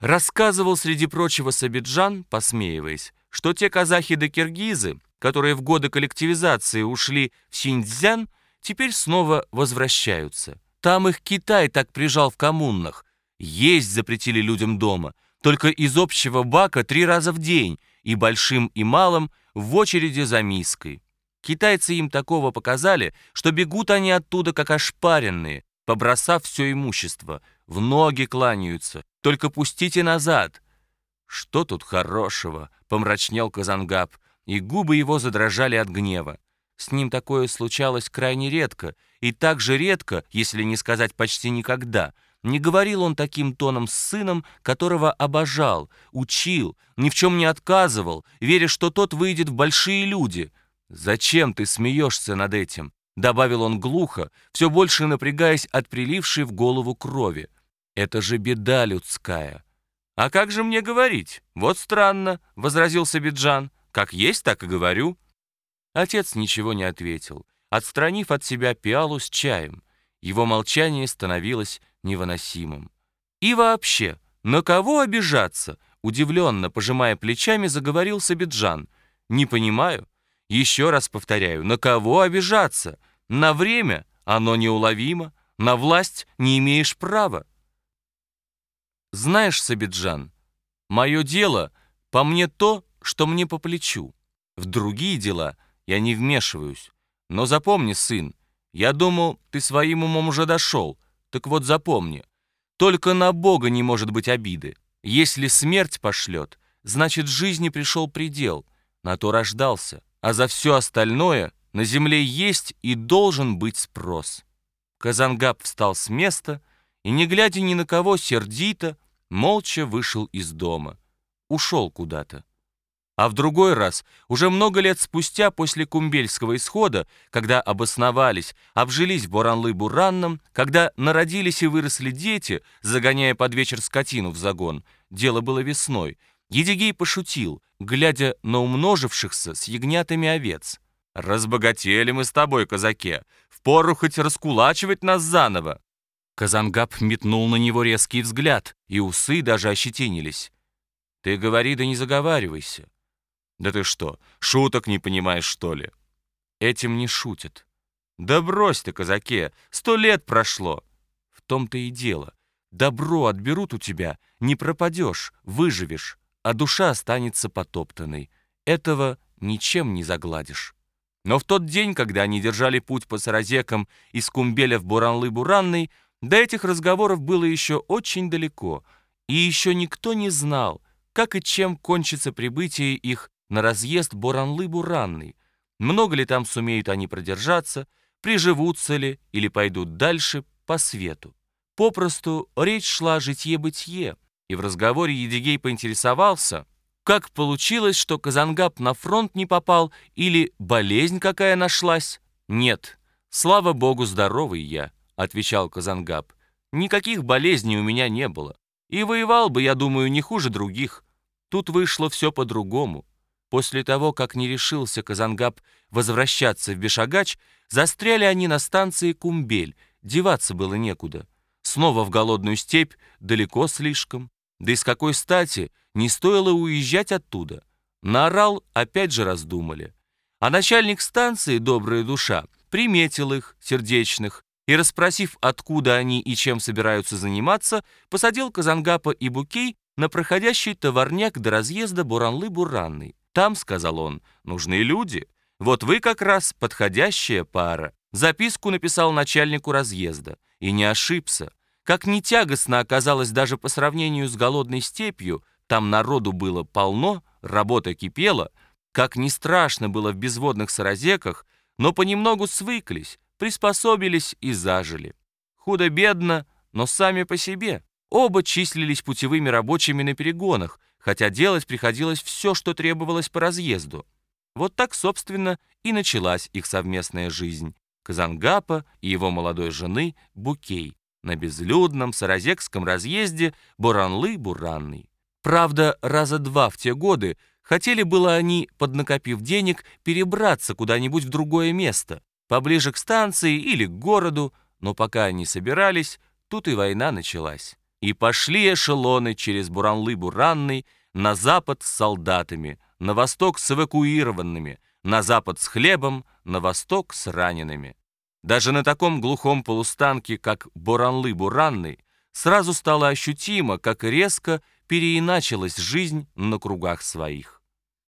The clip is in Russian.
Рассказывал среди прочего Сабиджан, посмеиваясь, что те казахи да киргизы, которые в годы коллективизации ушли в Синьцзян, теперь снова возвращаются. Там их Китай так прижал в коммунах. Есть запретили людям дома, только из общего бака три раза в день, и большим, и малым в очереди за миской. Китайцы им такого показали, что бегут они оттуда как ошпаренные, побросав все имущество, в ноги кланяются. Только пустите назад. Что тут хорошего? Помрачнел Казангаб, и губы его задрожали от гнева. С ним такое случалось крайне редко, и так же редко, если не сказать почти никогда. Не говорил он таким тоном с сыном, которого обожал, учил, ни в чем не отказывал, веря, что тот выйдет в большие люди. «Зачем ты смеешься над этим?» добавил он глухо, все больше напрягаясь от прилившей в голову крови. «Это же беда людская». «А как же мне говорить? Вот странно», — возразил Сабиджан. «Как есть, так и говорю». Отец ничего не ответил, отстранив от себя пиалу с чаем. Его молчание становилось невыносимым. «И вообще, на кого обижаться?» Удивленно, пожимая плечами, заговорил Сабиджан. «Не понимаю. Еще раз повторяю, на кого обижаться? На время оно неуловимо, на власть не имеешь права. Знаешь, Сабиджан, мое дело по мне то, что мне по плечу. В другие дела я не вмешиваюсь. Но запомни, сын, я думал, ты своим умом уже дошел. Так вот запомни, только на Бога не может быть обиды. Если смерть пошлет, значит, жизни пришел предел, на то рождался, а за все остальное на земле есть и должен быть спрос. Казангаб встал с места и, не глядя ни на кого, сердито, молча вышел из дома. Ушел куда-то. А в другой раз, уже много лет спустя после Кумбельского исхода, когда обосновались, обжились в Буранлы-Буранном, когда народились и выросли дети, загоняя под вечер скотину в загон, дело было весной, Едигей пошутил, глядя на умножившихся с ягнятами овец. «Разбогатели мы с тобой, казаке. Впору хоть раскулачивать нас заново». Казангаб метнул на него резкий взгляд, и усы даже ощетинились. «Ты говори, да не заговаривайся». «Да ты что, шуток не понимаешь, что ли?» «Этим не шутят». «Да брось ты, казаке, сто лет прошло». «В том-то и дело. Добро отберут у тебя, не пропадешь, выживешь, а душа останется потоптанной. Этого ничем не загладишь». Но в тот день, когда они держали путь по Саразекам из Кумбеля в Буранлы-Буранный, до этих разговоров было еще очень далеко, и еще никто не знал, как и чем кончится прибытие их на разъезд Буранлы-Буранный. Много ли там сумеют они продержаться, приживутся ли или пойдут дальше по свету. Попросту речь шла о житье-бытие, и в разговоре Едигей поинтересовался, как получилось, что Казангаб на фронт не попал или болезнь какая нашлась? Нет, слава богу, здоровый я, отвечал Казангаб. Никаких болезней у меня не было. И воевал бы, я думаю, не хуже других. Тут вышло все по-другому. После того, как не решился Казангаб возвращаться в Бешагач, застряли они на станции Кумбель, деваться было некуда. Снова в голодную степь, далеко слишком. Да и с какой стати не стоило уезжать оттуда? На Орал опять же раздумали. А начальник станции, добрая душа, приметил их, сердечных, и, расспросив, откуда они и чем собираются заниматься, посадил Казангапа и Букей на проходящий товарняк до разъезда Буранлы-Буранный. Там, сказал он, нужны люди. Вот вы как раз подходящая пара. Записку написал начальнику разъезда. И не ошибся. Как не тягостно оказалось даже по сравнению с голодной степью, там народу было полно, работа кипела, как не страшно было в безводных саразеках, но понемногу свыклись, приспособились и зажили. Худо-бедно, но сами по себе. Оба числились путевыми рабочими на перегонах, хотя делать приходилось все, что требовалось по разъезду. Вот так, собственно, и началась их совместная жизнь. Казангапа и его молодой жены Букей на безлюдном саразекском разъезде Буранлы-Буранный. Правда, раза два в те годы хотели было они, поднакопив денег, перебраться куда-нибудь в другое место, поближе к станции или к городу, но пока они собирались, тут и война началась. И пошли эшелоны через Буранлы-Буранный на запад с солдатами, на восток с эвакуированными, на запад с хлебом, на восток с ранеными. Даже на таком глухом полустанке, как Буранлы-Буранный, сразу стало ощутимо, как резко переиначилась жизнь на кругах своих.